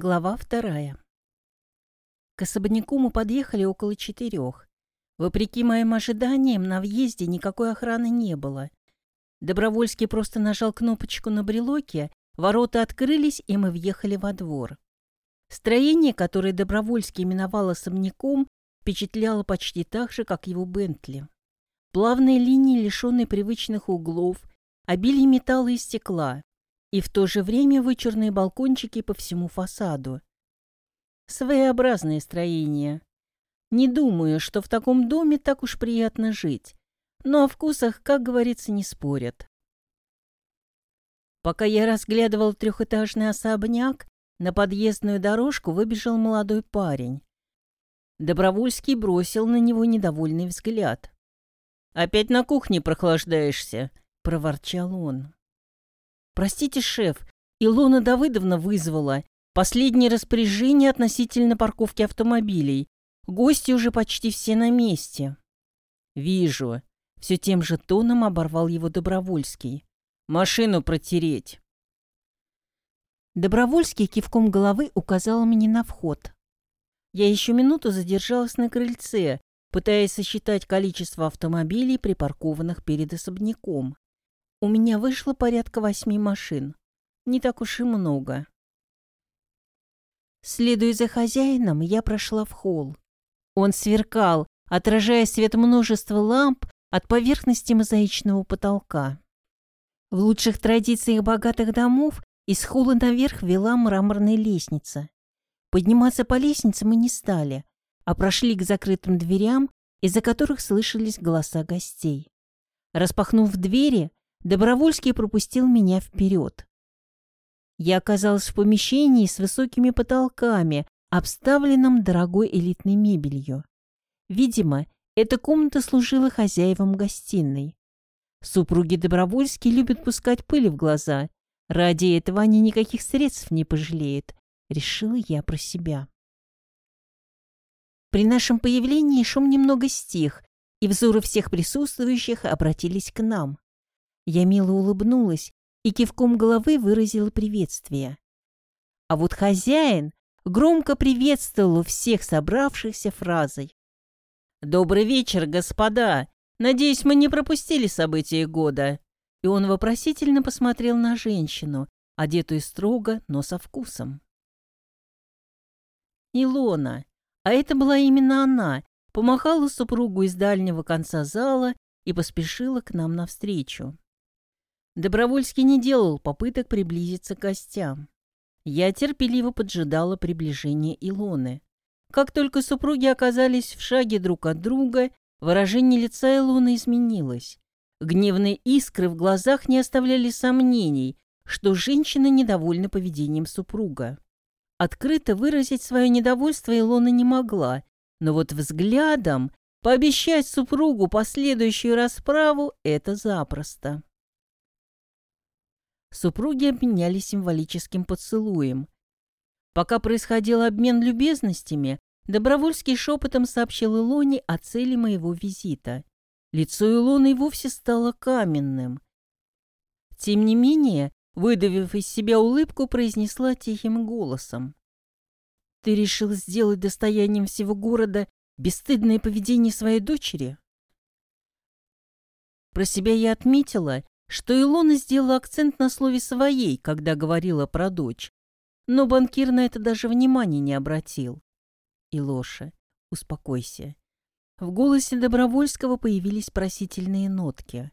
Глава вторая. К особняку мы подъехали около четырех. Вопреки моим ожиданиям, на въезде никакой охраны не было. Добровольский просто нажал кнопочку на брелоке, ворота открылись, и мы въехали во двор. Строение, которое Добровольский именовал особняком, впечатляло почти так же, как его Бентли. Плавные линии, лишенные привычных углов, обилие металла и стекла, и в то же время вычурные балкончики по всему фасаду. Своеобразное строение. Не думаю, что в таком доме так уж приятно жить, но о вкусах, как говорится, не спорят. Пока я разглядывал трехэтажный особняк, на подъездную дорожку выбежал молодой парень. Добровольский бросил на него недовольный взгляд. «Опять на кухне прохлаждаешься», — проворчал он. «Простите, шеф, Илона Давыдовна вызвала. Последнее распоряжение относительно парковки автомобилей. Гости уже почти все на месте». «Вижу». Все тем же тоном оборвал его Добровольский. «Машину протереть». Добровольский кивком головы указал мне на вход. Я еще минуту задержалась на крыльце, пытаясь сосчитать количество автомобилей, припаркованных перед особняком. У меня вышло порядка восьми машин. Не так уж и много. Следуя за хозяином, я прошла в холл. Он сверкал, отражая свет множества ламп от поверхности мозаичного потолка. В лучших традициях богатых домов из холла наверх вела мраморная лестница. Подниматься по лестнице мы не стали, а прошли к закрытым дверям, из-за которых слышались голоса гостей. Распахнув двери, Добровольский пропустил меня вперед. Я оказалась в помещении с высокими потолками, обставленном дорогой элитной мебелью. Видимо, эта комната служила хозяевам гостиной. Супруги Добровольские любят пускать пыль в глаза. Ради этого они никаких средств не пожалеют, решила я про себя. При нашем появлении шум немного стих, и взоры всех присутствующих обратились к нам. Я мило улыбнулась и кивком головы выразила приветствие. А вот хозяин громко приветствовал всех собравшихся фразой. «Добрый вечер, господа! Надеюсь, мы не пропустили события года!» И он вопросительно посмотрел на женщину, одетую строго, но со вкусом. Илона, а это была именно она, помахала супругу из дальнего конца зала и поспешила к нам навстречу. Добровольский не делал попыток приблизиться к гостям. Я терпеливо поджидала приближения Илоны. Как только супруги оказались в шаге друг от друга, выражение лица Илоны изменилось. Гневные искры в глазах не оставляли сомнений, что женщина недовольна поведением супруга. Открыто выразить свое недовольство Илона не могла, но вот взглядом пообещать супругу последующую расправу – это запросто. Супруги обменялись символическим поцелуем. Пока происходил обмен любезностями, Добровольский шепотом сообщил Илоне о цели моего визита. Лицо Илоны вовсе стало каменным. Тем не менее, выдавив из себя улыбку, произнесла тихим голосом. «Ты решил сделать достоянием всего города бесстыдное поведение своей дочери?» Про себя я отметила, что Илона сделала акцент на слове «своей», когда говорила про дочь. Но банкир на это даже внимания не обратил. Илоша, успокойся. В голосе Добровольского появились просительные нотки.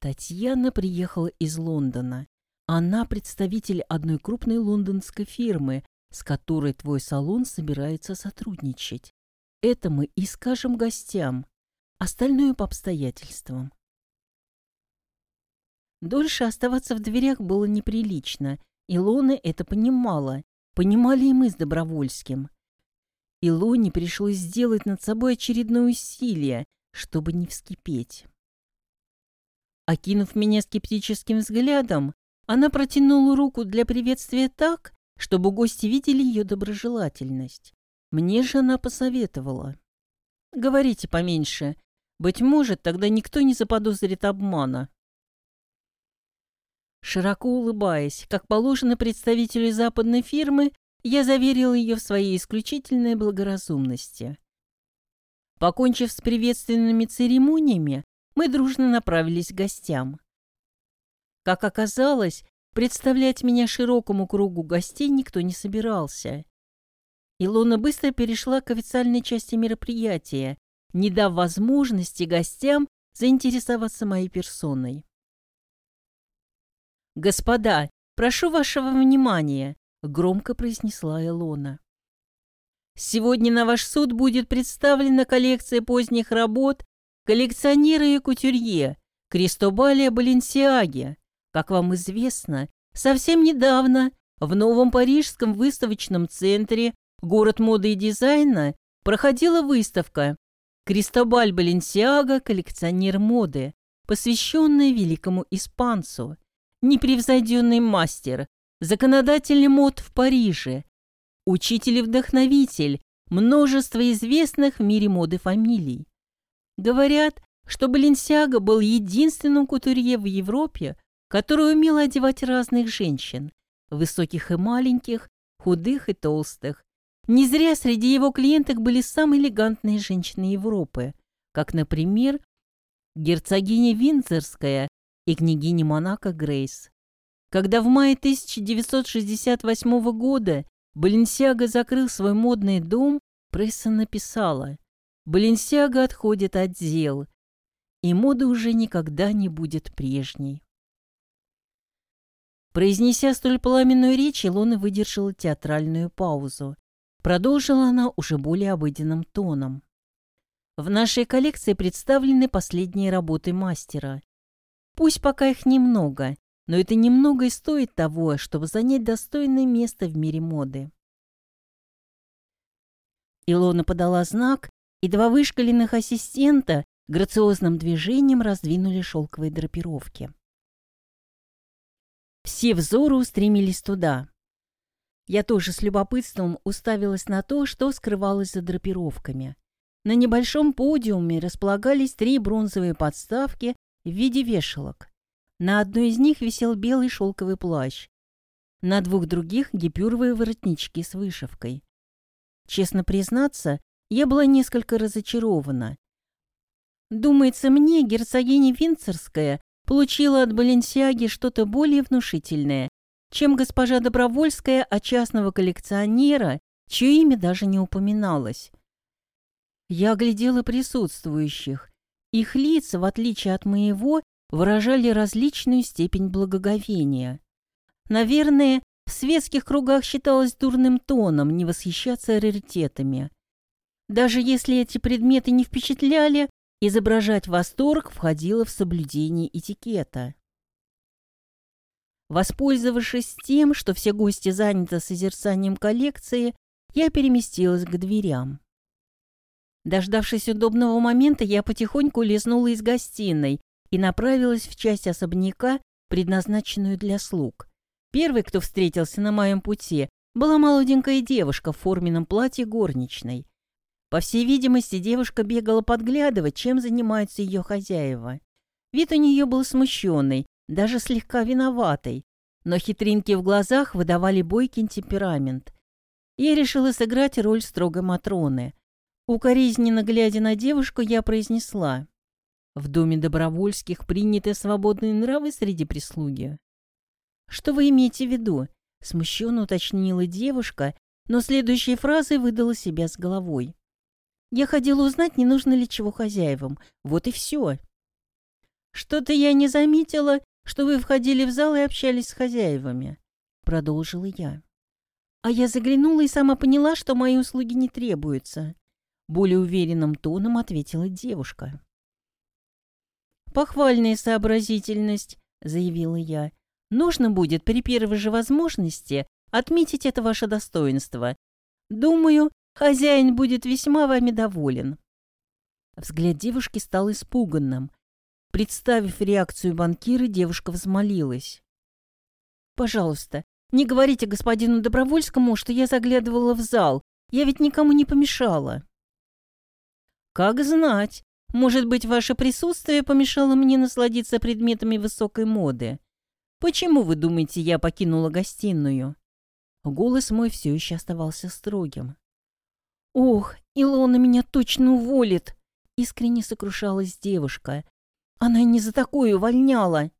Татьяна приехала из Лондона. Она представитель одной крупной лондонской фирмы, с которой твой салон собирается сотрудничать. Это мы и скажем гостям. Остальное по обстоятельствам. Дольше оставаться в дверях было неприлично. Илона это понимала. Понимали и мы с Добровольским. Илоне пришлось сделать над собой очередное усилие, чтобы не вскипеть. Окинув меня скептическим взглядом, она протянула руку для приветствия так, чтобы гости видели ее доброжелательность. Мне же она посоветовала. «Говорите поменьше. Быть может, тогда никто не заподозрит обмана». Широко улыбаясь, как положено представителю западной фирмы, я заверил ее в своей исключительной благоразумности. Покончив с приветственными церемониями, мы дружно направились к гостям. Как оказалось, представлять меня широкому кругу гостей никто не собирался. Илона быстро перешла к официальной части мероприятия, не дав возможности гостям заинтересоваться моей персоной. «Господа, прошу вашего внимания», — громко произнесла Илона. «Сегодня на ваш суд будет представлена коллекция поздних работ коллекционера и кутюрье Кристобалия Баленсиаги. Как вам известно, совсем недавно в новом парижском выставочном центре «Город моды и дизайна» проходила выставка «Кристобаль Баленсиага. Коллекционер моды», посвященная великому испанцу, непревзойденный мастер, законодатель мод в Париже, учитель и вдохновитель множества известных в мире моды фамилий. Говорят, что Баленсиага был единственным кутюрье в Европе, который умел одевать разных женщин, высоких и маленьких, худых и толстых. Не зря среди его клиенток были самые элегантные женщины Европы, как, например, герцогиня Виндзорская и княгиня Монако Грейс. Когда в мае 1968 года Баленсиага закрыл свой модный дом, пресса написала Баленсиага отходит от дел, и мода уже никогда не будет прежней. Произнеся столь пламенную речь, Илона выдержала театральную паузу. Продолжила она уже более обыденным тоном. В нашей коллекции представлены последние работы мастера. Пусть пока их немного, но это немного и стоит того, чтобы занять достойное место в мире моды. Илона подала знак, и два вышкаленных ассистента грациозным движением раздвинули шелковые драпировки. Все взоры устремились туда. Я тоже с любопытством уставилась на то, что скрывалось за драпировками. На небольшом подиуме располагались три бронзовые подставки в виде вешалок. На одной из них висел белый шелковый плащ. На двух других — гипюровые воротнички с вышивкой. Честно признаться, я была несколько разочарована. Думается мне, герцогиня Винцерская получила от Баленсиаги что-то более внушительное, чем госпожа Добровольская от частного коллекционера, чье имя даже не упоминалось. Я оглядела присутствующих. Их лица, в отличие от моего, выражали различную степень благоговения. Наверное, в светских кругах считалось дурным тоном не восхищаться раритетами. Даже если эти предметы не впечатляли, изображать восторг входило в соблюдение этикета. Воспользовавшись тем, что все гости заняты созерцанием коллекции, я переместилась к дверям. Дождавшись удобного момента, я потихоньку лизнула из гостиной и направилась в часть особняка, предназначенную для слуг. Первый, кто встретился на моем пути, была молоденькая девушка в форменном платье горничной. По всей видимости, девушка бегала подглядывать, чем занимаются ее хозяева. Вид у нее был смущенный, даже слегка виноватый, но хитринки в глазах выдавали бойкий темперамент. Я решила сыграть роль строгой Матроны. Укоризненно глядя на девушку, я произнесла. В доме Добровольских приняты свободные нравы среди прислуги. «Что вы имеете в виду?» — смущенно уточнила девушка, но следующей фразой выдала себя с головой. Я ходила узнать, не нужно ли чего хозяевам. Вот и все. Что-то я не заметила, что вы входили в зал и общались с хозяевами, продолжила я. А я заглянула и сама поняла, что мои услуги не требуются. Более уверенным тоном ответила девушка. «Похвальная сообразительность», — заявила я. «Нужно будет при первой же возможности отметить это ваше достоинство. Думаю, Хозяин будет весьма вами доволен». Взгляд девушки стал испуганным. Представив реакцию банкира, девушка взмолилась. «Пожалуйста, не говорите господину Добровольскому, что я заглядывала в зал. Я ведь никому не помешала». «Как знать. Может быть, ваше присутствие помешало мне насладиться предметами высокой моды. Почему, вы думаете, я покинула гостиную?» Голос мой все еще оставался строгим. «Ох, Илона меня точно уволит!» — искренне сокрушалась девушка. «Она не за такое увольняла!»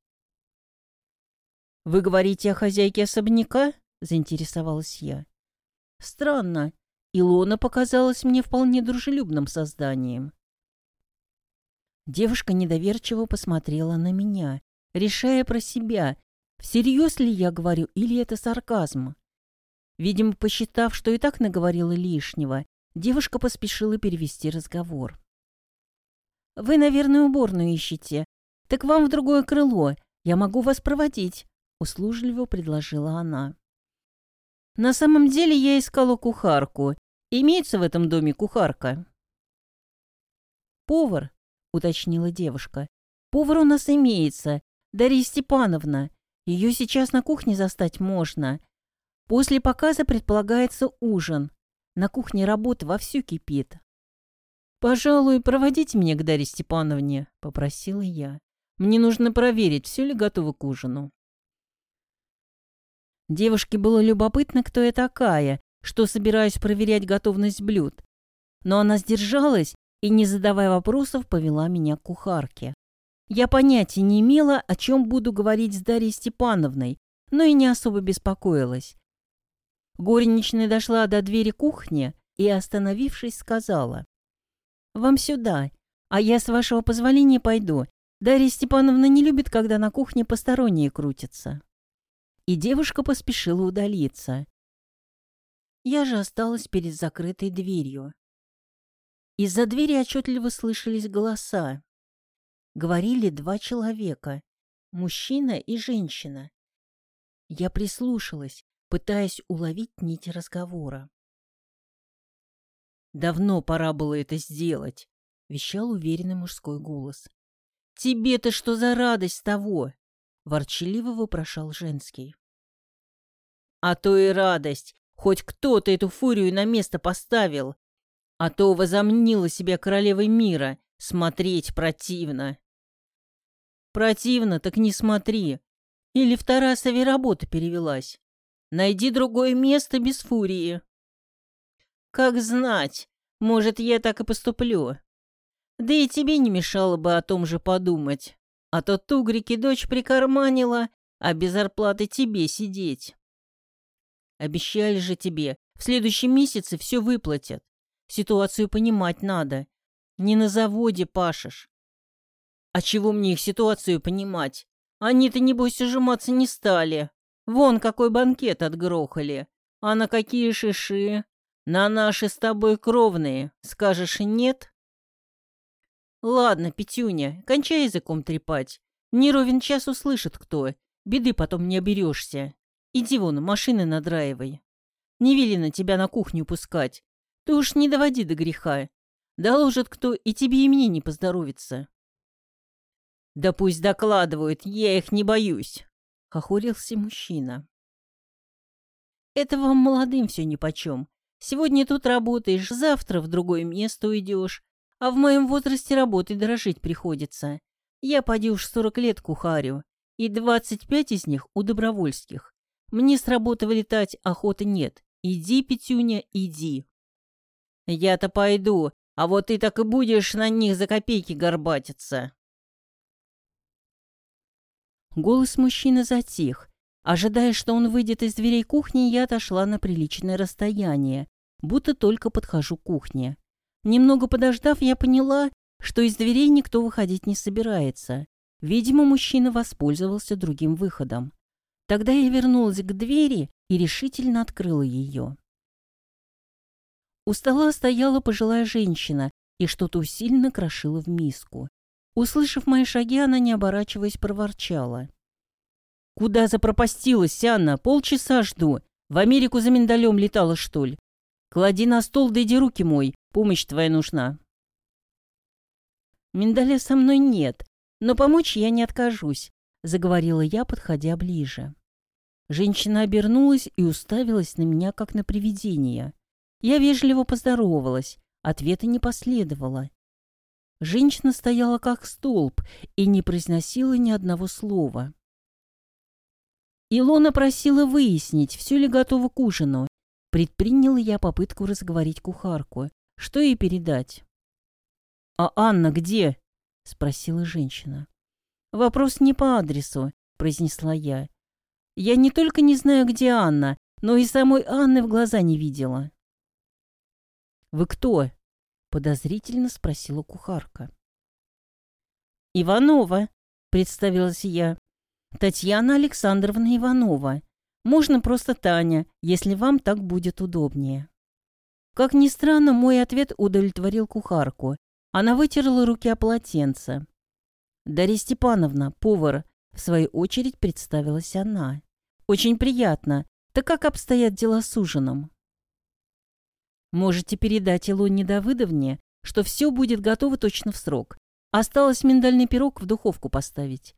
«Вы говорите о хозяйке особняка?» — заинтересовалась я. «Странно. Илона показалась мне вполне дружелюбным созданием». Девушка недоверчиво посмотрела на меня, решая про себя, всерьез ли я говорю или это сарказм. Видимо, посчитав, что и так наговорила лишнего, девушка поспешила перевести разговор. «Вы, наверное, уборную ищете. Так вам в другое крыло. Я могу вас проводить», — услужливо предложила она. «На самом деле я искала кухарку. Имеется в этом доме кухарка?» «Повар», — уточнила девушка. «Повар у нас имеется. Дарья Степановна. Ее сейчас на кухне застать можно. После показа предполагается ужин. На кухне работа вовсю кипит. «Пожалуй, проводите меня к Дарье Степановне», — попросила я. «Мне нужно проверить, все ли готово к ужину». Девушке было любопытно, кто я такая, что собираюсь проверять готовность блюд. Но она сдержалась и, не задавая вопросов, повела меня к кухарке. Я понятия не имела, о чем буду говорить с Дарьей Степановной, но и не особо беспокоилась. Горничная дошла до двери кухни и, остановившись, сказала. «Вам сюда, а я, с вашего позволения, пойду. Дарья Степановна не любит, когда на кухне посторонние крутятся». И девушка поспешила удалиться. Я же осталась перед закрытой дверью. Из-за двери отчетливо слышались голоса. Говорили два человека, мужчина и женщина. Я прислушалась, пытаясь уловить нить разговора. «Давно пора было это сделать», — вещал уверенный мужской голос. «Тебе-то что за радость того?» — ворчаливо вопрошал женский. «А то и радость! Хоть кто-то эту фурию на место поставил! А то возомнила себя королевой мира! Смотреть противно!» «Противно, так не смотри! Или в Тарасове работа перевелась!» Найди другое место без фурии. Как знать, может, я так и поступлю. Да и тебе не мешало бы о том же подумать. А то тугрики дочь прикарманила, а без зарплаты тебе сидеть. Обещали же тебе, в следующем месяце все выплатят. Ситуацию понимать надо. Не на заводе пашешь. А чего мне их ситуацию понимать? Они-то, небось, ужиматься не стали. Вон какой банкет отгрохали. А на какие шиши? На наши с тобой кровные. Скажешь нет? Ладно, Петюня, кончай языком трепать. Не ровен час услышит кто. Беды потом не оберешься. Иди вон, машины надраивай. Не велено тебя на кухню пускать. Ты уж не доводи до греха. Доложит кто, и тебе и мне не поздоровится. Да пусть докладывают, я их не боюсь хохорился мужчина. «Это вам молодым все нипочем. Сегодня тут работаешь, завтра в другое место уйдешь. А в моем возрасте работать дорожить приходится. Я поди уж сорок лет кухарю, и двадцать пять из них у добровольских. Мне с работы вылетать охоты нет. Иди, Петюня, иди». «Я-то пойду, а вот ты так и будешь на них за копейки горбатиться». Голос мужчины затих. Ожидая, что он выйдет из дверей кухни, я отошла на приличное расстояние, будто только подхожу к кухне. Немного подождав, я поняла, что из дверей никто выходить не собирается. Видимо, мужчина воспользовался другим выходом. Тогда я вернулась к двери и решительно открыла ее. У стола стояла пожилая женщина и что-то усиленно крошила в миску. Услышав мои шаги, она, не оборачиваясь, проворчала. «Куда запропастилась, Анна? Полчаса жду. В Америку за миндалем летала, что ли? Клади на стол, да иди руки мой. Помощь твоя нужна». «Миндаля со мной нет, но помочь я не откажусь», — заговорила я, подходя ближе. Женщина обернулась и уставилась на меня, как на привидение. Я вежливо поздоровалась, ответа не последовало. Женщина стояла как столб и не произносила ни одного слова. Илона просила выяснить, все ли готово к ужину. Предприняла я попытку разговорить кухарку. Что ей передать? «А Анна где?» — спросила женщина. «Вопрос не по адресу», — произнесла я. «Я не только не знаю, где Анна, но и самой Анны в глаза не видела». «Вы кто?» — подозрительно спросила кухарка. «Иванова», — представилась я. «Татьяна Александровна Иванова. Можно просто Таня, если вам так будет удобнее». Как ни странно, мой ответ удовлетворил кухарку. Она вытерла руки о полотенце. «Дарья Степановна, повар», в свою очередь представилась она. «Очень приятно. Так как обстоят дела с ужином?» «Можете передать Илоне Давыдовне, что все будет готово точно в срок. Осталось миндальный пирог в духовку поставить».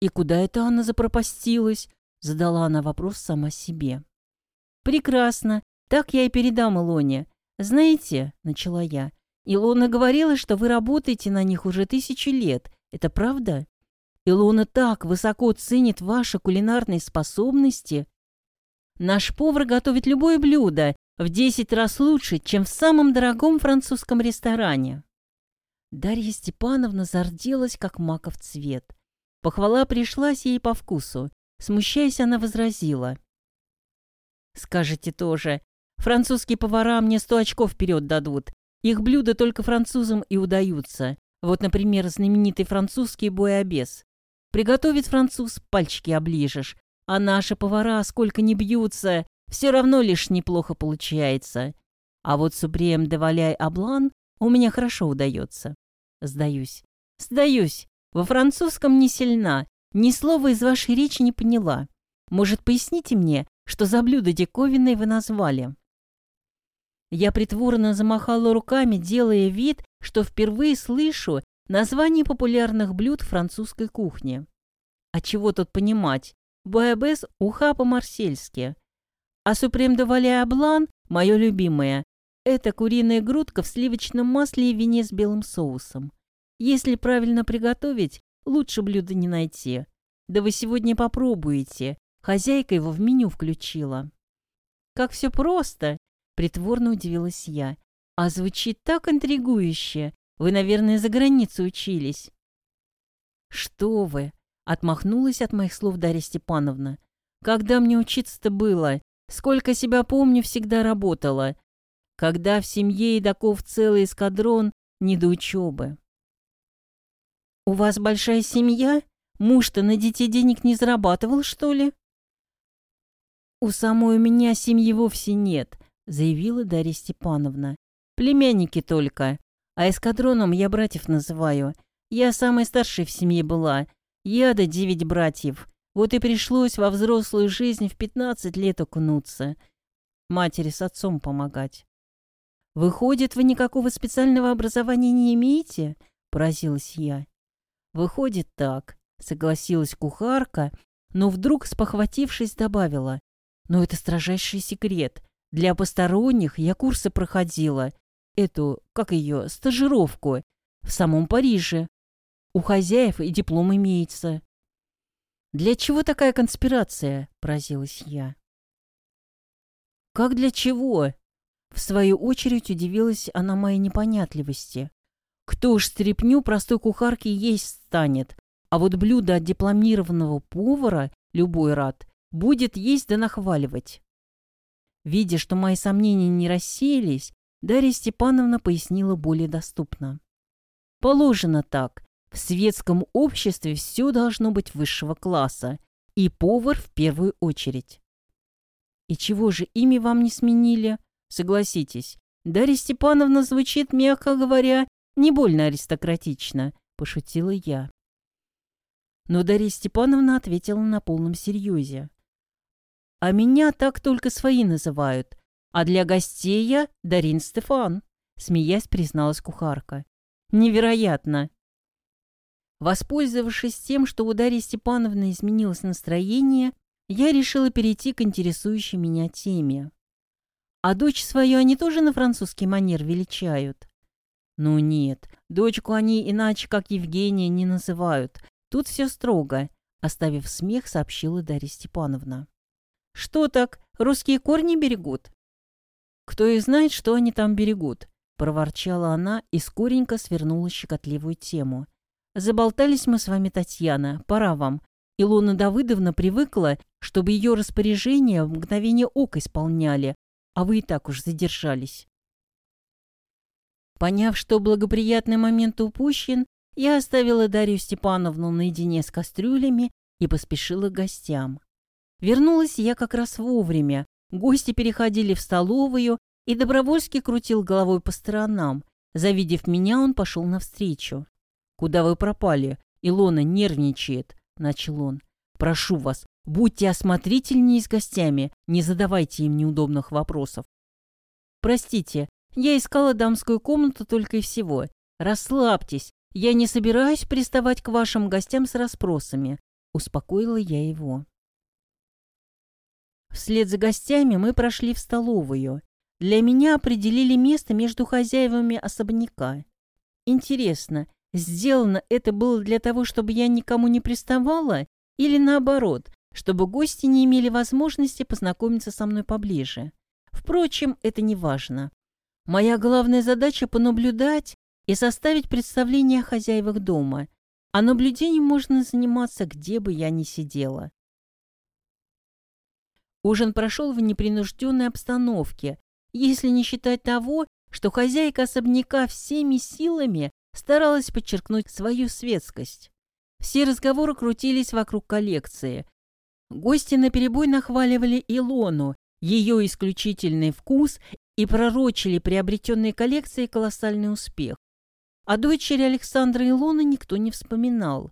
«И куда это она запропастилась?» Задала она вопрос сама себе. «Прекрасно. Так я и передам Илоне. Знаете, — начала я, Илона говорила, что вы работаете на них уже тысячи лет. Это правда? Илона так высоко ценит ваши кулинарные способности. Наш повар готовит любое блюдо в десять раз лучше, чем в самом дорогом французском ресторане. Дарья Степановна зарделась, как маков цвет. Похвала пришлась ей по вкусу. Смущаясь, она возразила. «Скажете тоже, французские повара мне сто очков вперед дадут. Их блюда только французам и удаются. Вот, например, знаменитый французский боябес. Приготовит француз, пальчики оближешь. А наши повара, сколько ни бьются, все равно лишь неплохо получается. А вот супрем де валяй аблан у меня хорошо удается. Сдаюсь. Сдаюсь. Во французском не сильна. Ни слова из вашей речи не поняла. Может, поясните мне, что за блюдо диковинное вы назвали?» Я притворно замахала руками, делая вид, что впервые слышу название популярных блюд французской кухни. А чего тут понимать? Буэбес – уха по-марсельски. А супрем де валя блан – мое любимое. Это куриная грудка в сливочном масле и вине с белым соусом. Если правильно приготовить, лучше блюда не найти. Да вы сегодня попробуете. Хозяйка его в меню включила. Как все просто, Притворно удивилась я. «А звучит так интригующе. Вы, наверное, за границей учились». «Что вы?» — отмахнулась от моих слов Дарья Степановна. «Когда мне учиться-то было? Сколько себя помню, всегда работала. Когда в семье едоков целый эскадрон, не до учебы». «У вас большая семья? Муж-то на детей денег не зарабатывал, что ли?» «У самой у меня семьи вовсе нет заявила Дарья Степановна. «Племянники только. А эскадроном я братьев называю. Я самой старшей в семье была. Я да девять братьев. Вот и пришлось во взрослую жизнь в пятнадцать лет окунуться. Матери с отцом помогать». «Выходит, вы никакого специального образования не имеете?» – поразилась я. «Выходит так», – согласилась кухарка, но вдруг, спохватившись, добавила. «Но это строжайший секрет. Для посторонних я курсы проходила. Эту, как ее, стажировку. В самом Париже. У хозяев и диплом имеется. «Для чего такая конспирация?» – поразилась я. «Как для чего?» В свою очередь удивилась она моей непонятливости. «Кто уж стряпню простой кухарки есть станет, а вот блюдо от дипломированного повара, любой рад, будет есть да нахваливать». Видя, что мои сомнения не рассеялись, Дарья Степановна пояснила более доступно. Положено так. В светском обществе все должно быть высшего класса, и повар в первую очередь. И чего же ими вам не сменили? Согласитесь, Дарья Степановна звучит, мягко говоря, не больно аристократично, пошутила я. Но Дарья Степановна ответила на полном серьезе. А меня так только свои называют. А для гостей я Дарин Стефан, смеясь призналась кухарка. Невероятно. Воспользовавшись тем, что у Дарьи Степановны изменилось настроение, я решила перейти к интересующей меня теме. А дочь свою они тоже на французский манер величают? Ну нет, дочку они иначе, как Евгения, не называют. Тут все строго. Оставив смех, сообщила Дарья Степановна. «Что так? Русские корни берегут?» «Кто и знает, что они там берегут», — проворчала она и скоренько свернула щекотливую тему. «Заболтались мы с вами, Татьяна. Пора вам. Илона Давыдовна привыкла, чтобы ее распоряжения в мгновение ока исполняли, а вы и так уж задержались». Поняв, что благоприятный момент упущен, я оставила Дарью Степановну наедине с кастрюлями и поспешила к гостям. Вернулась я как раз вовремя. Гости переходили в столовую, и Добровольский крутил головой по сторонам. Завидев меня, он пошел навстречу. «Куда вы пропали? Илона нервничает», — начал он. «Прошу вас, будьте осмотрительнее с гостями, не задавайте им неудобных вопросов». «Простите, я искала дамскую комнату только и всего. Расслабьтесь, «Я не собираюсь приставать к вашим гостям с расспросами», — успокоила я его. Вслед за гостями мы прошли в столовую. Для меня определили место между хозяевами особняка. Интересно, сделано это было для того, чтобы я никому не приставала, или наоборот, чтобы гости не имели возможности познакомиться со мной поближе? Впрочем, это не важно. Моя главная задача — понаблюдать и составить представление о хозяевах дома, а наблюдением можно заниматься, где бы я ни сидела. Ужин прошел в непринужденной обстановке, если не считать того, что хозяйка особняка всеми силами старалась подчеркнуть свою светскость. Все разговоры крутились вокруг коллекции. Гости наперебой нахваливали Илону, ее исключительный вкус и пророчили приобретенной коллекции колоссальный успех. О дочери Александра Илоны никто не вспоминал.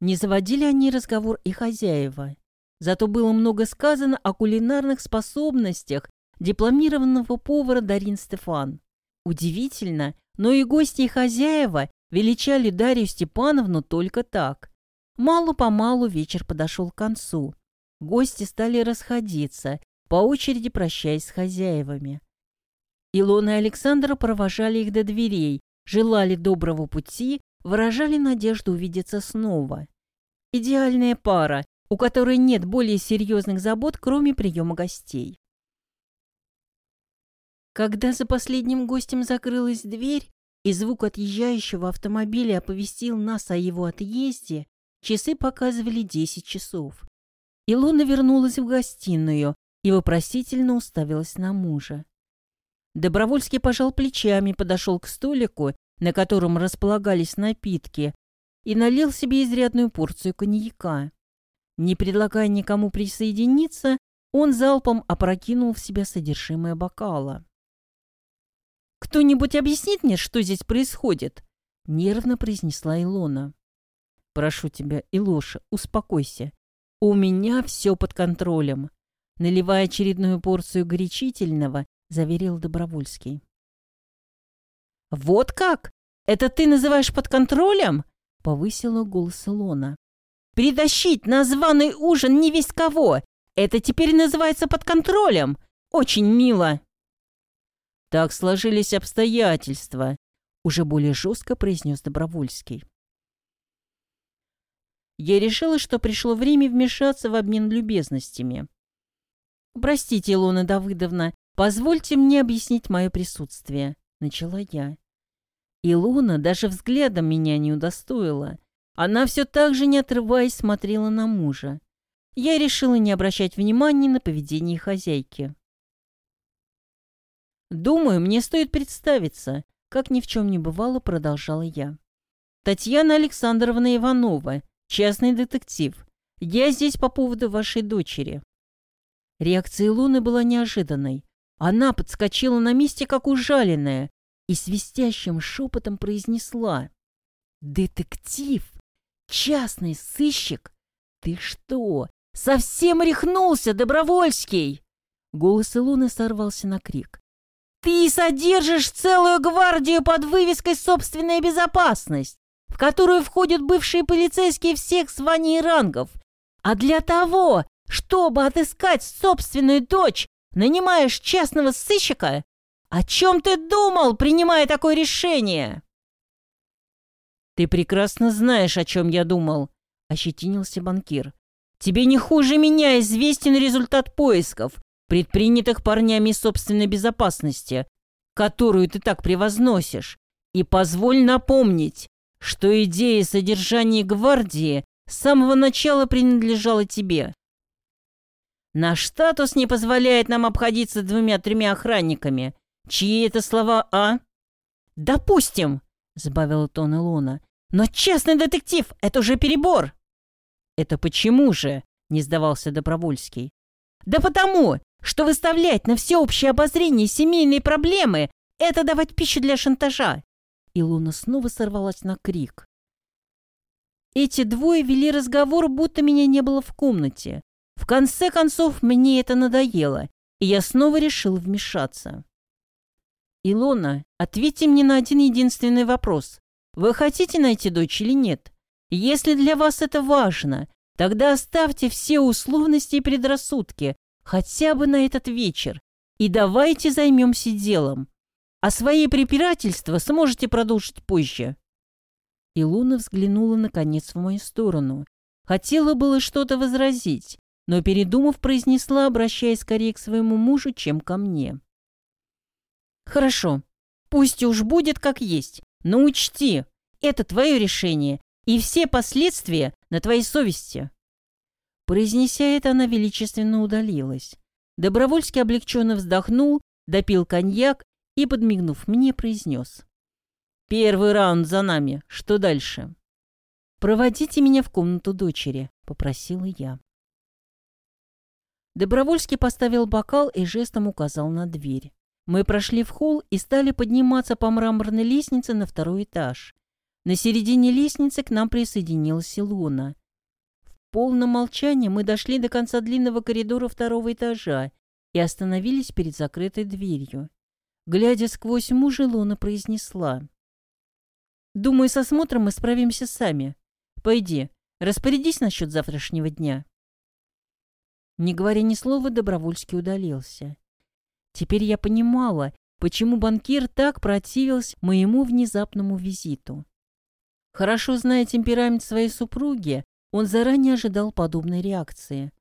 Не заводили они разговор и хозяева. Зато было много сказано о кулинарных способностях дипломированного повара Дарин Стефан. Удивительно, но и гости и хозяева величали Дарью Степановну только так. Мало-помалу вечер подошел к концу. Гости стали расходиться, по очереди прощаясь с хозяевами. Илона и Александра провожали их до дверей, желали доброго пути, выражали надежду увидеться снова. Идеальная пара, у которой нет более серьезных забот, кроме приема гостей. Когда за последним гостем закрылась дверь, и звук отъезжающего автомобиля оповестил нас о его отъезде, часы показывали 10 часов. Илона вернулась в гостиную и вопросительно уставилась на мужа. Добровольский пожал плечами, подошел к столику, на котором располагались напитки, и налил себе изрядную порцию коньяка. Не предлагая никому присоединиться, он залпом опрокинул в себя содержимое бокала. «Кто-нибудь объяснит мне, что здесь происходит?» — нервно произнесла Илона. «Прошу тебя, Илоша, успокойся. У меня все под контролем», — наливая очередную порцию горячительного, — заверил Добровольский. «Вот как? Это ты называешь под контролем?» — повысила голос Илона. «Притащить на званый ужин не весь кого! Это теперь называется под контролем! Очень мило!» «Так сложились обстоятельства», — уже более жестко произнес Добровольский. Я решила, что пришло время вмешаться в обмен любезностями. «Простите, Илона Давыдовна, «Позвольте мне объяснить мое присутствие», — начала я. И Луна даже взглядом меня не удостоила. Она все так же, не отрываясь, смотрела на мужа. Я решила не обращать внимания на поведение хозяйки. «Думаю, мне стоит представиться», — как ни в чем не бывало, продолжала я. «Татьяна Александровна Иванова, частный детектив. Я здесь по поводу вашей дочери». Реакция Луны была неожиданной. Она подскочила на месте, как ужаленная, и свистящим шепотом произнесла. «Детектив? Частный сыщик? Ты что, совсем рехнулся, Добровольский?» Голос Илоны сорвался на крик. «Ты содержишь целую гвардию под вывеской «Собственная безопасность», в которую входят бывшие полицейские всех званий и рангов. А для того, чтобы отыскать собственную дочь, Нанимаешь частного сыщика? О чем ты думал, принимая такое решение?» «Ты прекрасно знаешь, о чем я думал», — ощетинился банкир. «Тебе не хуже меня известен результат поисков, предпринятых парнями собственной безопасности, которую ты так превозносишь. И позволь напомнить, что идея содержания гвардии с самого начала принадлежала тебе. Наш статус не позволяет нам обходиться двумя-тремя охранниками. Чьи это слова, а? Допустим, сбавила тон Илона. Но честный детектив — это уже перебор. Это почему же? Не сдавался Добровольский. Да потому, что выставлять на всеобщее обозрение семейные проблемы — это давать пищу для шантажа. И Луна снова сорвалась на крик. Эти двое вели разговор, будто меня не было в комнате. В конце концов, мне это надоело, и я снова решил вмешаться. «Илона, ответьте мне на один единственный вопрос. Вы хотите найти дочь или нет? Если для вас это важно, тогда оставьте все условности и предрассудки, хотя бы на этот вечер, и давайте займемся делом. А свои препирательства сможете продолжить позже». Илона взглянула наконец в мою сторону. Хотела было что-то возразить, но, передумав, произнесла, обращаясь скорее к своему мужу, чем ко мне. «Хорошо, пусть уж будет как есть, но учти, это твое решение, и все последствия на твоей совести». Произнеся это, она величественно удалилась. Добровольский облегченно вздохнул, допил коньяк и, подмигнув мне, произнес. «Первый раунд за нами. Что дальше?» «Проводите меня в комнату дочери», — попросила я. Добровольский поставил бокал и жестом указал на дверь. Мы прошли в холл и стали подниматься по мраморной лестнице на второй этаж. На середине лестницы к нам присоединилась Илона. В полном молчании мы дошли до конца длинного коридора второго этажа и остановились перед закрытой дверью. Глядя сквозь мужа, Илона произнесла. «Думаю, со смотром мы справимся сами. Пойди, распорядись насчет завтрашнего дня». Не говоря ни слова, Добровольский удалился. Теперь я понимала, почему банкир так противился моему внезапному визиту. Хорошо зная темперамент своей супруги, он заранее ожидал подобной реакции.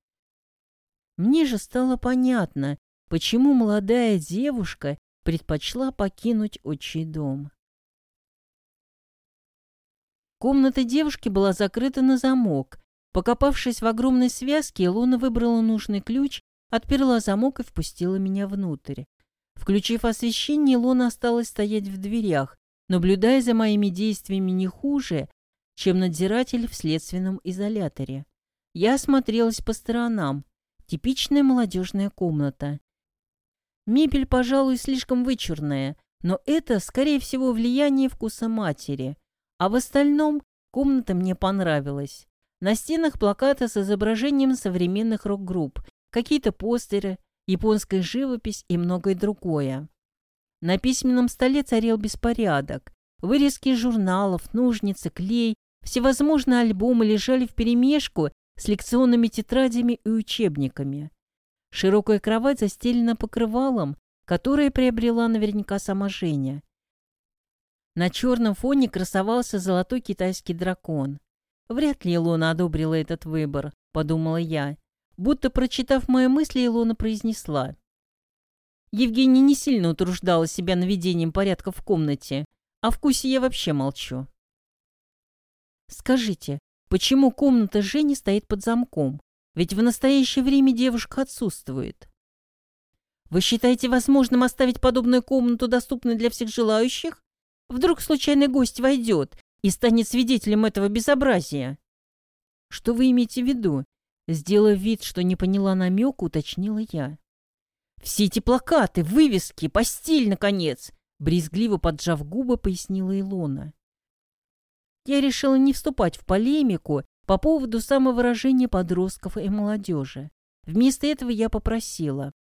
Мне же стало понятно, почему молодая девушка предпочла покинуть отчий дом. Комната девушки была закрыта на замок, Покопавшись в огромной связке, Илона выбрала нужный ключ, отперла замок и впустила меня внутрь. Включив освещение, Илона осталась стоять в дверях, наблюдая за моими действиями не хуже, чем надзиратель в следственном изоляторе. Я осмотрелась по сторонам. Типичная молодежная комната. Мебель, пожалуй, слишком вычурная, но это, скорее всего, влияние вкуса матери. А в остальном комната мне понравилась. На стенах плакаты с изображением современных рок-групп, какие-то постеры, японская живопись и многое другое. На письменном столе царил беспорядок. Вырезки журналов, ножницы, клей, всевозможные альбомы лежали вперемешку с лекционными тетрадями и учебниками. Широкая кровать застелена покрывалом, которое приобрела наверняка сама Женя. На черном фоне красовался золотой китайский дракон. Вряд ли Илона одобрила этот выбор, подумала я. Будто прочитав мои мысли, Илона произнесла. Евгения не сильно утруждала себя наведением порядка в комнате. О вкусе я вообще молчу. Скажите, почему комната Жени стоит под замком? Ведь в настоящее время девушка отсутствует. Вы считаете возможным оставить подобную комнату доступной для всех желающих? Вдруг случайный гость войдет и станет свидетелем этого безобразия. Что вы имеете в виду? Сделав вид, что не поняла намека, уточнила я. Все эти плакаты, вывески, постель, наконец, брезгливо поджав губы, пояснила Илона. Я решила не вступать в полемику по поводу самовыражения подростков и молодежи. Вместо этого я попросила.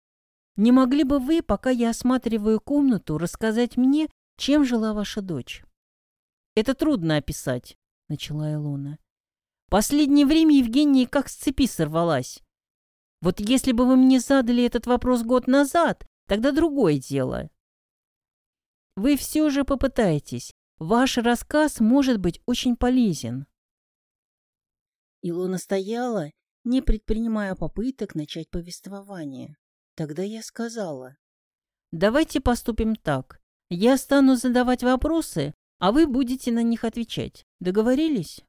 Не могли бы вы, пока я осматриваю комнату, рассказать мне, чем жила ваша дочь? Это трудно описать, — начала Илона. Последнее время Евгения как с цепи сорвалась. Вот если бы вы мне задали этот вопрос год назад, тогда другое дело. Вы все же попытаетесь. Ваш рассказ может быть очень полезен. Илона стояла, не предпринимая попыток начать повествование. Тогда я сказала, «Давайте поступим так. Я стану задавать вопросы, а вы будете на них отвечать. Договорились?»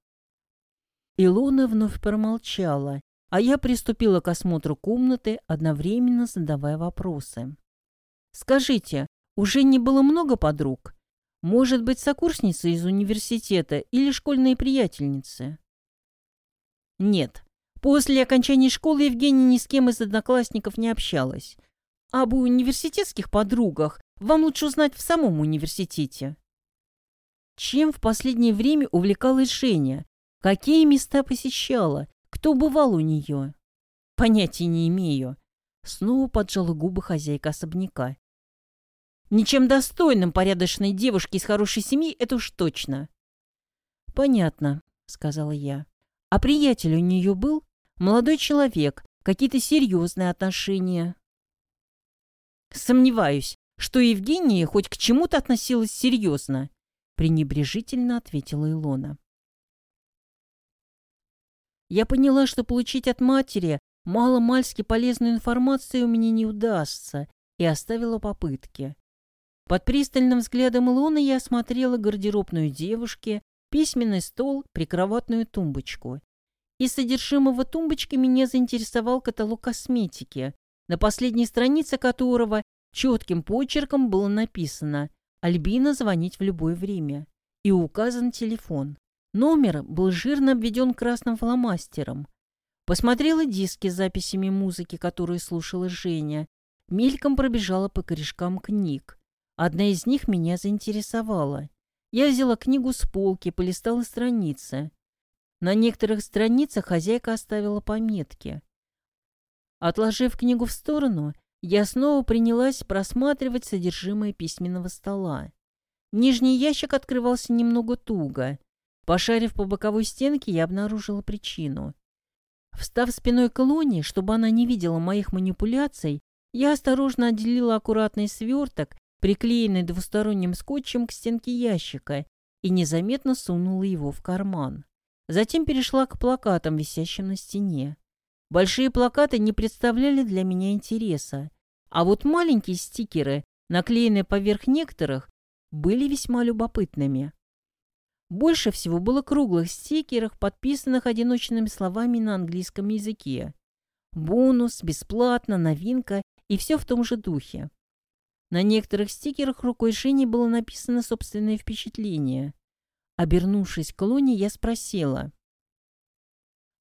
Илона вновь промолчала, а я приступила к осмотру комнаты, одновременно задавая вопросы. «Скажите, уже не было много подруг? Может быть, сокурсницы из университета или школьные приятельницы?» «Нет. После окончания школы Евгения ни с кем из одноклассников не общалась. Об университетских подругах вам лучше узнать в самом университете». Чем в последнее время увлекалась Женя? Какие места посещала? Кто бывал у нее? Понятия не имею. Снова поджала губы хозяйка особняка. Ничем достойным порядочной девушки из хорошей семьи это уж точно. Понятно, сказала я. А приятель у нее был? Молодой человек, какие-то серьезные отношения. Сомневаюсь, что Евгения хоть к чему-то относилась серьезно, пренебрежительно ответила Илона. Я поняла, что получить от матери мало-мальски полезную информацию у меня не удастся, и оставила попытки. Под пристальным взглядом Илоны я осмотрела гардеробную девушки, письменный стол, прикроватную тумбочку. Из содержимого тумбочки меня заинтересовал каталог косметики, на последней странице которого четким почерком было написано «Альбина звонить в любое время» и указан телефон. Номер был жирно обведен красным фломастером. Посмотрела диски с записями музыки, которые слушала Женя. Мельком пробежала по корешкам книг. Одна из них меня заинтересовала. Я взяла книгу с полки, полистала страницы. На некоторых страницах хозяйка оставила пометки. Отложив книгу в сторону, я снова принялась просматривать содержимое письменного стола. Нижний ящик открывался немного туго. Пошарив по боковой стенке, я обнаружила причину. Встав спиной к Лоне, чтобы она не видела моих манипуляций, я осторожно отделила аккуратный сверток, приклеенный двусторонним скотчем к стенке ящика, и незаметно сунула его в карман. Затем перешла к плакатам, висящим на стене. Большие плакаты не представляли для меня интереса, а вот маленькие стикеры, наклеенные поверх некоторых, были весьма любопытными. Больше всего было круглых стикеров, подписанных одиночными словами на английском языке. Бонус, бесплатно, новинка и все в том же духе. На некоторых стикерах рукой Жени было написано собственное впечатление. Обернувшись к Луне, я спросила.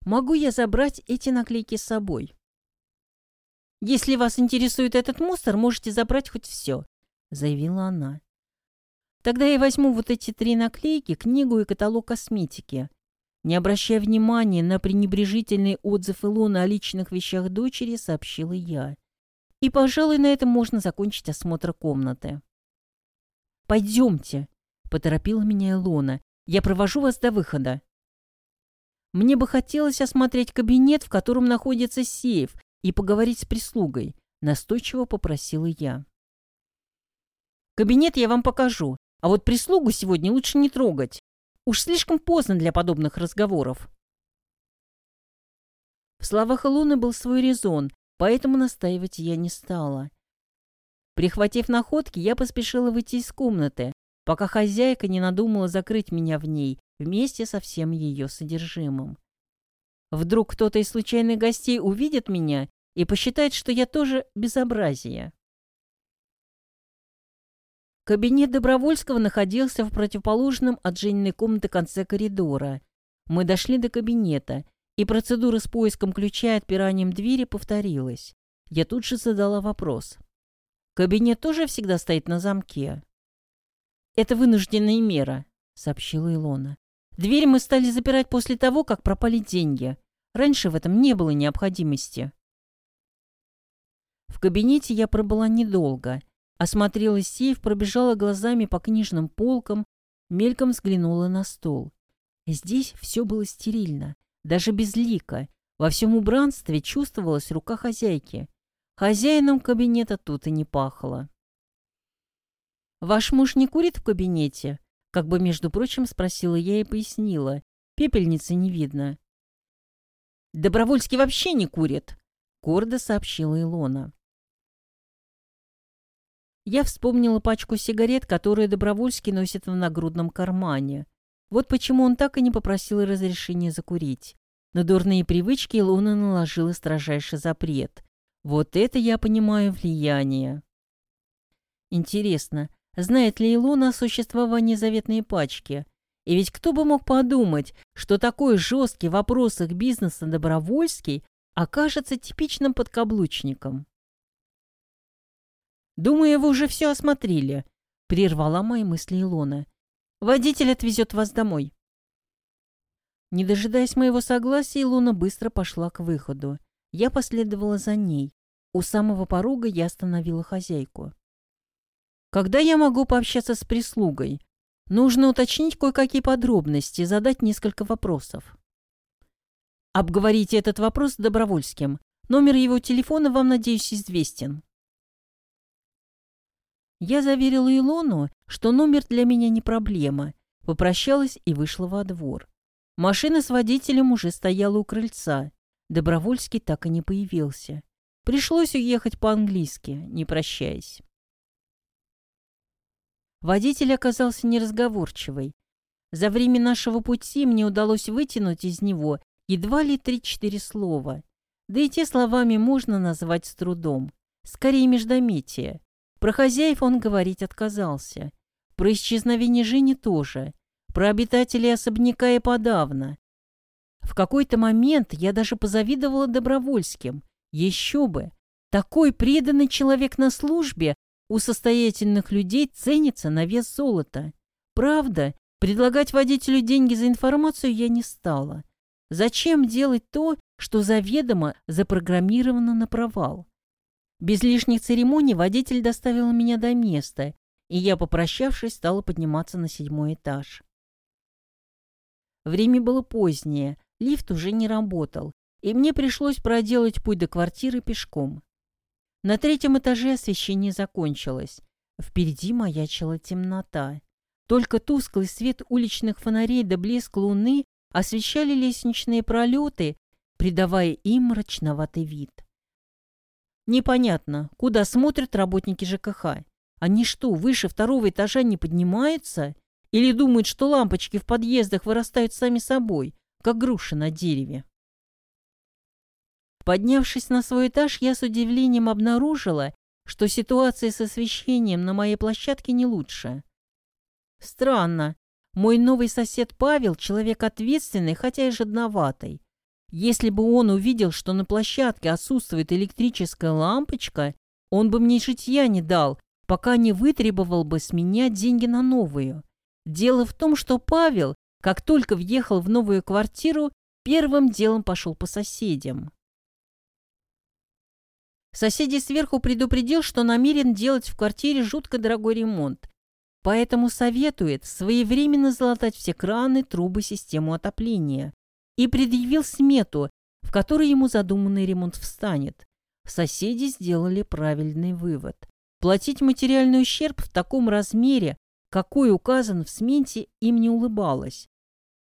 «Могу я забрать эти наклейки с собой?» «Если вас интересует этот мусор, можете забрать хоть все», — заявила она. Тогда я возьму вот эти три наклейки, книгу и каталог косметики. Не обращая внимания на пренебрежительный отзыв Илоны о личных вещах дочери, сообщила я. И, пожалуй, на этом можно закончить осмотр комнаты. «Пойдемте», — поторопила меня Илона. «Я провожу вас до выхода». Мне бы хотелось осмотреть кабинет, в котором находится сейф, и поговорить с прислугой, настойчиво попросила я. «Кабинет я вам покажу, а вот прислугу сегодня лучше не трогать. Уж слишком поздно для подобных разговоров. В словах Луны был свой резон, поэтому настаивать я не стала. Прихватив находки, я поспешила выйти из комнаты, пока хозяйка не надумала закрыть меня в ней вместе со всем ее содержимым. Вдруг кто-то из случайных гостей увидит меня и посчитает, что я тоже безобразие. Кабинет Добровольского находился в противоположном от Жениной комнаты конце коридора. Мы дошли до кабинета, и процедура с поиском ключа и отпиранием двери повторилась. Я тут же задала вопрос. «Кабинет тоже всегда стоит на замке?» «Это вынужденная мера», — сообщила Илона. «Дверь мы стали запирать после того, как пропали деньги. Раньше в этом не было необходимости». В кабинете я пробыла недолго — Осмотрела сейф, пробежала глазами по книжным полкам, мельком взглянула на стол. Здесь все было стерильно, даже безлико. Во всем убранстве чувствовалась рука хозяйки. Хозяином кабинета тут и не пахло. «Ваш муж не курит в кабинете?» Как бы, между прочим, спросила я и пояснила. «Пепельницы не видно». Добровольский вообще не курит», — гордо сообщила Илона. Я вспомнила пачку сигарет, которые Добровольский носит в нагрудном кармане. Вот почему он так и не попросил разрешения закурить. На дурные привычки Илона наложила строжайший запрет. Вот это я понимаю влияние. Интересно, знает ли Илона о существовании заветной пачки? И ведь кто бы мог подумать, что такой жесткий в вопросах бизнеса Добровольский окажется типичным подкаблучником. «Думаю, вы уже все осмотрели», — прервала мои мысли Илона. «Водитель отвезет вас домой». Не дожидаясь моего согласия, Илона быстро пошла к выходу. Я последовала за ней. У самого порога я остановила хозяйку. «Когда я могу пообщаться с прислугой? Нужно уточнить кое-какие подробности, задать несколько вопросов». «Обговорите этот вопрос с Добровольским. Номер его телефона вам, надеюсь, известен». Я заверила Илону, что номер для меня не проблема, попрощалась и вышла во двор. Машина с водителем уже стояла у крыльца. Добровольский так и не появился. Пришлось уехать по-английски, не прощаясь. Водитель оказался неразговорчивый. За время нашего пути мне удалось вытянуть из него едва ли три-четыре слова. Да и те словами можно назвать с трудом. Скорее междометие. Про хозяев он говорить отказался. Про исчезновение Жени тоже. Про обитателей особняка и подавно. В какой-то момент я даже позавидовала Добровольским. Еще бы! Такой преданный человек на службе у состоятельных людей ценится на вес золота. Правда, предлагать водителю деньги за информацию я не стала. Зачем делать то, что заведомо запрограммировано на провал? Без лишних церемоний водитель доставил меня до места, и я, попрощавшись, стала подниматься на седьмой этаж. Время было позднее, лифт уже не работал, и мне пришлось проделать путь до квартиры пешком. На третьем этаже освещение закончилось. Впереди маячила темнота. Только тусклый свет уличных фонарей да блеск луны освещали лестничные пролеты, придавая им мрачноватый вид. Непонятно, куда смотрят работники ЖКХ. Они что, выше второго этажа не поднимаются? Или думают, что лампочки в подъездах вырастают сами собой, как груши на дереве? Поднявшись на свой этаж, я с удивлением обнаружила, что ситуация с освещением на моей площадке не лучше. Странно. Мой новый сосед Павел – человек ответственный, хотя и жадноватый. Если бы он увидел, что на площадке отсутствует электрическая лампочка, он бы мне житья не дал, пока не вытребовал бы с меня деньги на новую. Дело в том, что Павел, как только въехал в новую квартиру, первым делом пошел по соседям. Соседей сверху предупредил, что намерен делать в квартире жутко дорогой ремонт, поэтому советует своевременно залатать все краны, трубы, систему отопления и предъявил смету, в которой ему задуманный ремонт встанет. Соседи сделали правильный вывод. Платить материальный ущерб в таком размере, какой указан в сменте, им не улыбалось.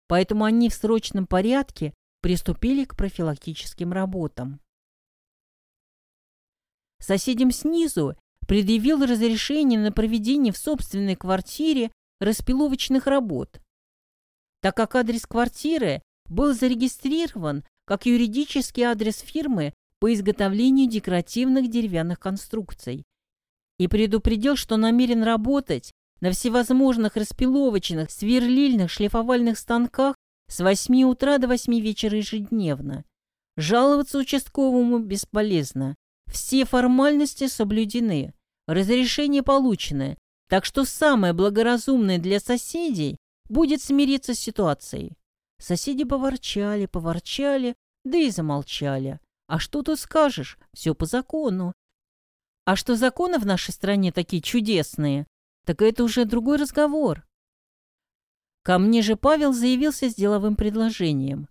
Поэтому они в срочном порядке приступили к профилактическим работам. Соседям снизу предъявил разрешение на проведение в собственной квартире распиловочных работ. Так как адрес квартиры был зарегистрирован как юридический адрес фирмы по изготовлению декоративных деревянных конструкций и предупредил, что намерен работать на всевозможных распиловочных, сверлильных, шлифовальных станках с 8 утра до 8 вечера ежедневно. Жаловаться участковому бесполезно. Все формальности соблюдены, разрешение получено, так что самое благоразумное для соседей будет смириться с ситуацией. Соседи поворчали, поворчали, да и замолчали. А что тут скажешь? Все по закону. А что законы в нашей стране такие чудесные, так это уже другой разговор. Ко мне же Павел заявился с деловым предложением.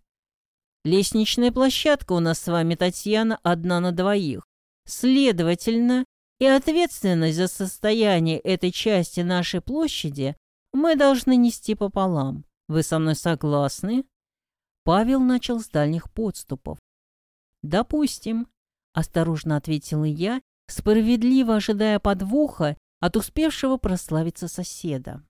Лестничная площадка у нас с вами, Татьяна, одна на двоих. Следовательно, и ответственность за состояние этой части нашей площади мы должны нести пополам. Вы со мной согласны?» Павел начал с дальних подступов. «Допустим», — осторожно ответила я, справедливо ожидая подвоха от успевшего прославиться соседа.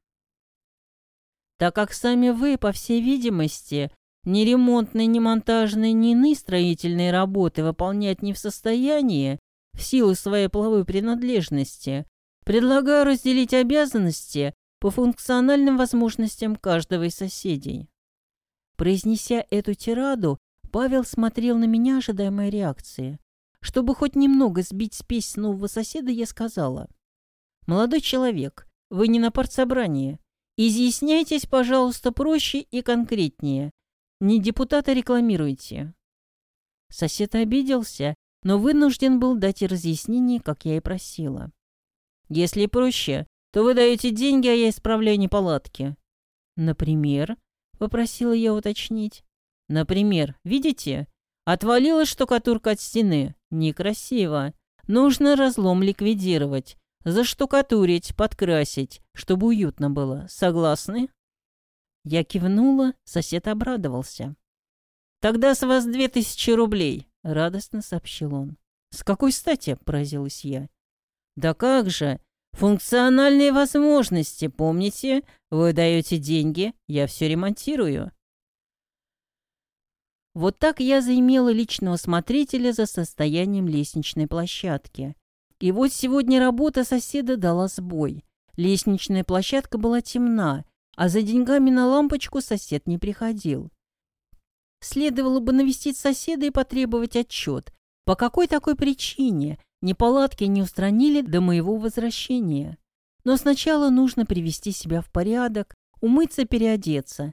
«Так как сами вы, по всей видимости, ни ремонтные, ни монтажные, ни иные строительные работы выполнять не в состоянии, в силу своей половой принадлежности, предлагаю разделить обязанности по функциональным возможностям каждого из соседей». Произнеся эту тираду, Павел смотрел на меня, ожидая моей реакции. Чтобы хоть немного сбить спесь нового соседа, я сказала. «Молодой человек, вы не на партсобрании. Изъясняйтесь, пожалуйста, проще и конкретнее. Не депутата рекламируйте». Сосед обиделся, но вынужден был дать разъяснение, как я и просила. «Если проще, то вы даете деньги, а я исправляю неполадки». «Например?» — попросила я уточнить. «Например, видите? Отвалилась штукатурка от стены. Некрасиво. Нужно разлом ликвидировать. Заштукатурить, подкрасить, чтобы уютно было. Согласны?» Я кивнула, сосед обрадовался. «Тогда с вас две тысячи рублей», — радостно сообщил он. «С какой стати?» — поразилась я. «Да как же! Функциональные возможности, помните? Вы даете деньги, я все ремонтирую». Вот так я заимела личного смотрителя за состоянием лестничной площадки. И вот сегодня работа соседа дала сбой. Лестничная площадка была темна, а за деньгами на лампочку сосед не приходил. Следовало бы навестить соседа и потребовать отчет. По какой такой причине неполадки не устранили до моего возвращения? Но сначала нужно привести себя в порядок, умыться, переодеться.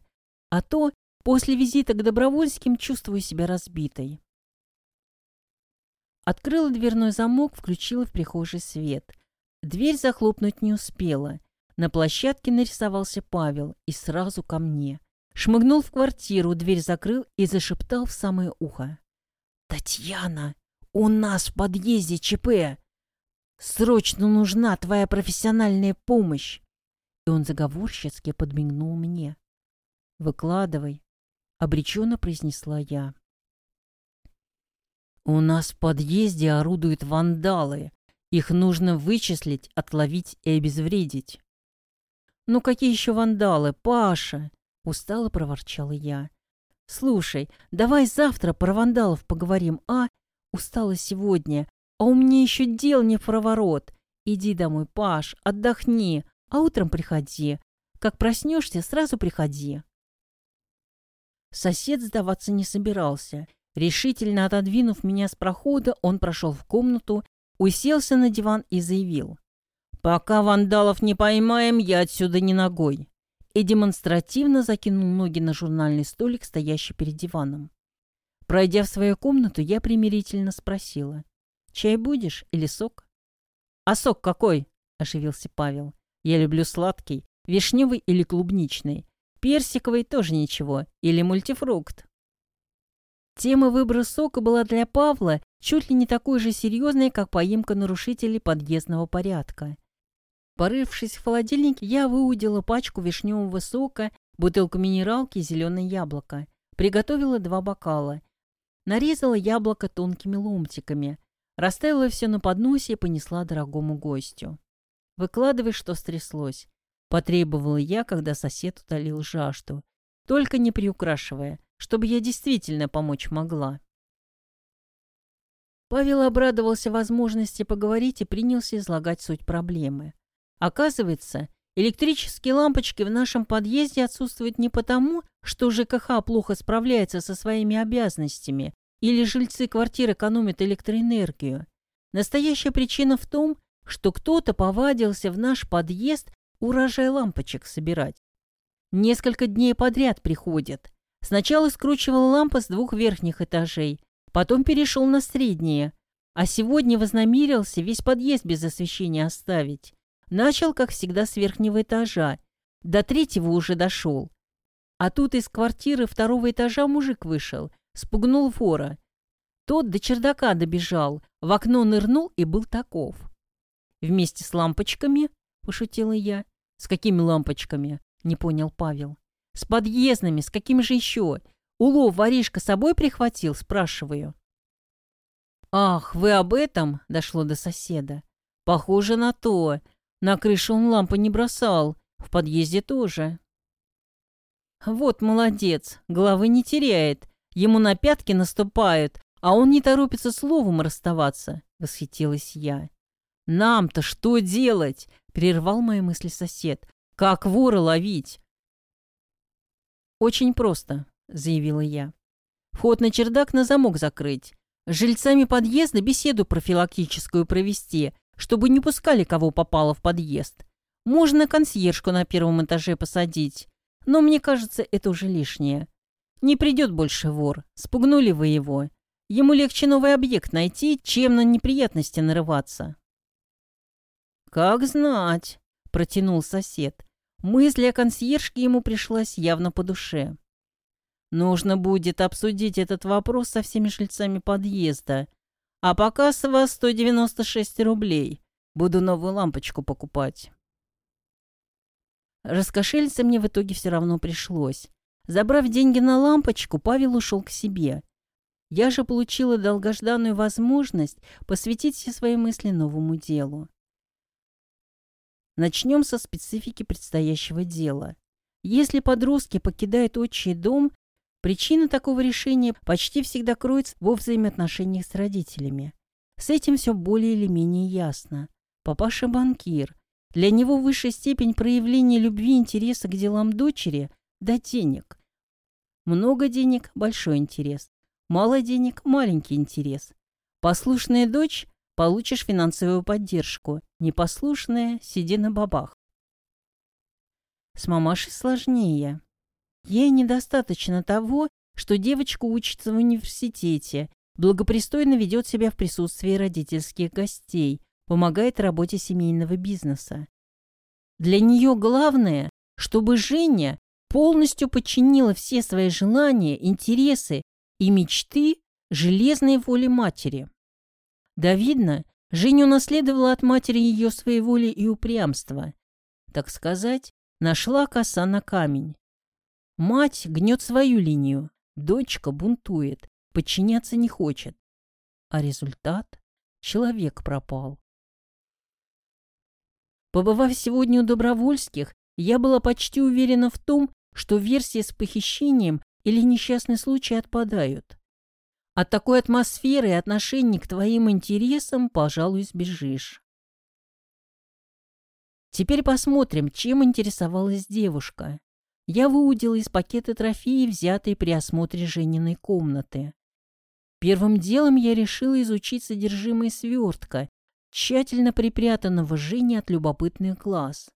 А то После визита к Добровольским чувствую себя разбитой. Открыла дверной замок, включила в прихожий свет. Дверь захлопнуть не успела. На площадке нарисовался Павел и сразу ко мне. Шмыгнул в квартиру, дверь закрыл и зашептал в самое ухо. «Татьяна, у нас в подъезде ЧП! Срочно нужна твоя профессиональная помощь!» И он заговорщицки подмигнул мне. «Выкладывай», обреченно произнесла я. «У нас в подъезде орудуют вандалы. Их нужно вычислить, отловить и обезвредить». «Ну какие еще вандалы, Паша?» — устало проворчала я. «Слушай, давай завтра про вандалов поговорим, а? Устала сегодня, а у меня еще дел не в проворот. Иди домой, Паш, отдохни, а утром приходи. Как проснешься, сразу приходи». Сосед сдаваться не собирался. Решительно отодвинув меня с прохода, он прошел в комнату, уселся на диван и заявил. «Пока вандалов не поймаем, я отсюда не ногой». И демонстративно закинул ноги на журнальный столик, стоящий перед диваном. Пройдя в свою комнату, я примирительно спросила. «Чай будешь или сок?» «А сок какой?» – оживился Павел. «Я люблю сладкий, вишневый или клубничный. Персиковый тоже ничего. Или мультифрукт. Тема выбора сока была для Павла чуть ли не такой же серьезной, как поимка нарушителей подъездного порядка. Порывшись в холодильнике, я выудила пачку вишневого сока, бутылку минералки и зеленое яблоко. Приготовила два бокала. Нарезала яблоко тонкими ломтиками. Расставила все на подносе и понесла дорогому гостю. «Выкладывай, что стряслось. Потребовала я, когда сосед утолил жажду, только не приукрашивая, чтобы я действительно помочь могла. Павел обрадовался возможности поговорить и принялся излагать суть проблемы. Оказывается, электрические лампочки в нашем подъезде отсутствуют не потому, что ЖКХ плохо справляется со своими обязанностями или жильцы квартир экономят электроэнергию. Настоящая причина в том, что кто-то повадился в наш подъезд урожай лампочек собирать. Несколько дней подряд приходят. Сначала скручивал лампы с двух верхних этажей, потом перешел на средние, а сегодня вознамерился весь подъезд без освещения оставить. Начал, как всегда, с верхнего этажа. До третьего уже дошел. А тут из квартиры второго этажа мужик вышел, спугнул вора. Тот до чердака добежал, в окно нырнул и был таков. Вместе с лампочками, пошутила я, «С какими лампочками?» — не понял Павел. «С подъездными, с какими же еще? Улов воришка с собой прихватил?» — спрашиваю. «Ах, вы об этом?» — дошло до соседа. «Похоже на то. На крышу он лампы не бросал, в подъезде тоже». «Вот молодец, головы не теряет. Ему на пятки наступают, а он не торопится словом расставаться», — восхитилась я. «Нам-то что делать?» — прервал мои мысли сосед. «Как вора ловить?» «Очень просто», — заявила я. «Вход на чердак на замок закрыть. С жильцами подъезда беседу профилактическую провести, чтобы не пускали кого попало в подъезд. Можно консьержку на первом этаже посадить. Но мне кажется, это уже лишнее. Не придет больше вор. Спугнули вы его. Ему легче новый объект найти, чем на неприятности нарываться. «Как знать», — протянул сосед. Мысль о консьержке ему пришлась явно по душе. «Нужно будет обсудить этот вопрос со всеми жильцами подъезда. А пока с вас 196 рублей. Буду новую лампочку покупать». Раскошелиться мне в итоге все равно пришлось. Забрав деньги на лампочку, Павел ушел к себе. Я же получила долгожданную возможность посвятить все свои мысли новому делу. Начнем со специфики предстоящего дела. Если подростки покидают отчий дом, причина такого решения почти всегда кроется во взаимоотношениях с родителями. С этим все более или менее ясно. Папаша банкир, для него высшая степень проявления любви и интереса к делам дочери – дать денег. Много денег – большой интерес. Мало денег – маленький интерес. Послушная дочь – получишь финансовую поддержку. Непослушная – сиди на бабах. С мамашей сложнее. Ей недостаточно того, что девочка учится в университете, благопристойно ведет себя в присутствии родительских гостей – помогает работе семейного бизнеса. Для нее главное, чтобы Женя полностью подчинила все свои желания, интересы и мечты железной воле матери. Да видно, Женя унаследовала от матери ее своей воли и упрямства. Так сказать, нашла коса на камень. Мать гнет свою линию, дочка бунтует, подчиняться не хочет. А результат? Человек пропал. Побывав сегодня у Добровольских, я была почти уверена в том, что версии с похищением или несчастный случай отпадают. От такой атмосферы и отношений к твоим интересам, пожалуй, сбежишь. Теперь посмотрим, чем интересовалась девушка. Я выудила из пакета трофеи, взятые при осмотре Жениной комнаты. Первым делом я решила изучить содержимое свертка тщательно припрятанного Жени от любопытных глаз.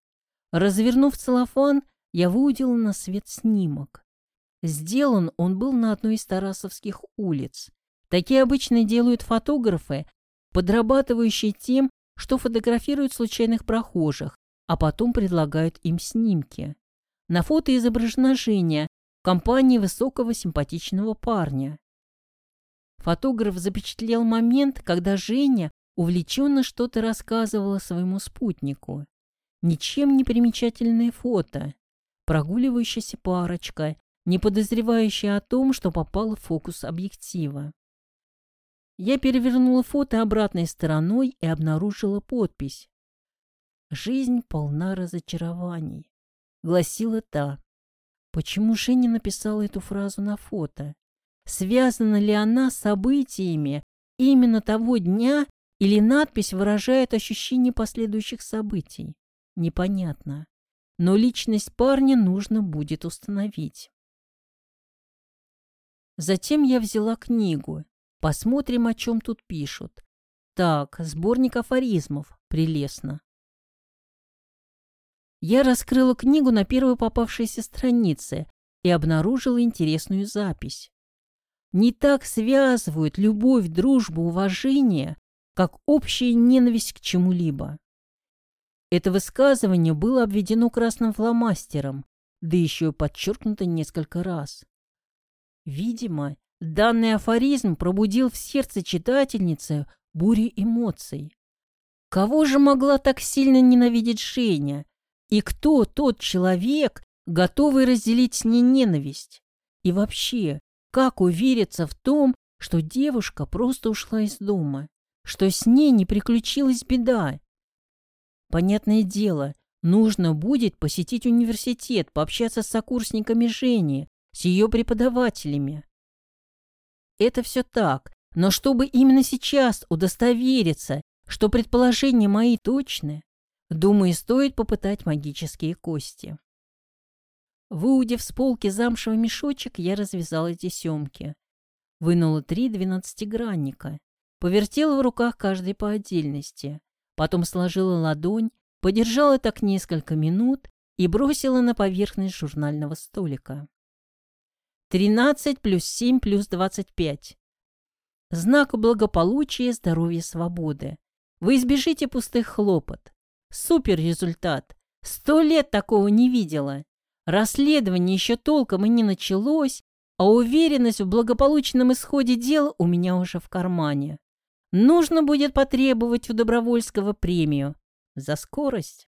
Развернув целлофан, я выудила на свет снимок. Сделан он был на одной из тарасовских улиц. Такие обычно делают фотографы, подрабатывающие тем, что фотографируют случайных прохожих, а потом предлагают им снимки. На фото изображена Женя в компании высокого симпатичного парня. Фотограф запечатлел момент, когда Женя увлеченно что-то рассказывала своему спутнику. Ничем не примечательное фото. Прогуливающаяся парочка, не подозревающая о том, что попала в фокус объектива. Я перевернула фото обратной стороной и обнаружила подпись. «Жизнь полна разочарований», — гласила та. Почему Женя написала эту фразу на фото? Связана ли она с событиями именно того дня, или надпись выражает ощущение последующих событий. Непонятно. Но личность парня нужно будет установить. Затем я взяла книгу. Посмотрим, о чем тут пишут. Так, сборник афоризмов. Прелестно. Я раскрыла книгу на первой попавшейся странице и обнаружила интересную запись. Не так связывают любовь, дружбу, уважение как общая ненависть к чему-либо. Это высказывание было обведено красным фломастером, да еще и подчеркнуто несколько раз. Видимо, данный афоризм пробудил в сердце читательницы бури эмоций. Кого же могла так сильно ненавидеть Женя? И кто тот человек, готовый разделить с ней ненависть? И вообще, как увериться в том, что девушка просто ушла из дома, что с ней не приключилась беда. Понятное дело, нужно будет посетить университет, пообщаться с сокурсниками Жени, с ее преподавателями. Это все так, но чтобы именно сейчас удостовериться, что предположения мои точны, думаю, стоит попытать магические кости. Выудив с полки замшевый мешочек, я развязала тесемки. Вынула три двенадцатигранника. Повертела в руках каждый по отдельности. Потом сложила ладонь, подержала так несколько минут и бросила на поверхность журнального столика. Тринадцать плюс семь плюс двадцать пять. Знак благополучия, здоровья, свободы. Вы избежите пустых хлопот. Супер результат. Сто лет такого не видела. Расследование еще толком и не началось, а уверенность в благополучном исходе дела у меня уже в кармане. Нужно будет потребовать у Добровольского премию за скорость.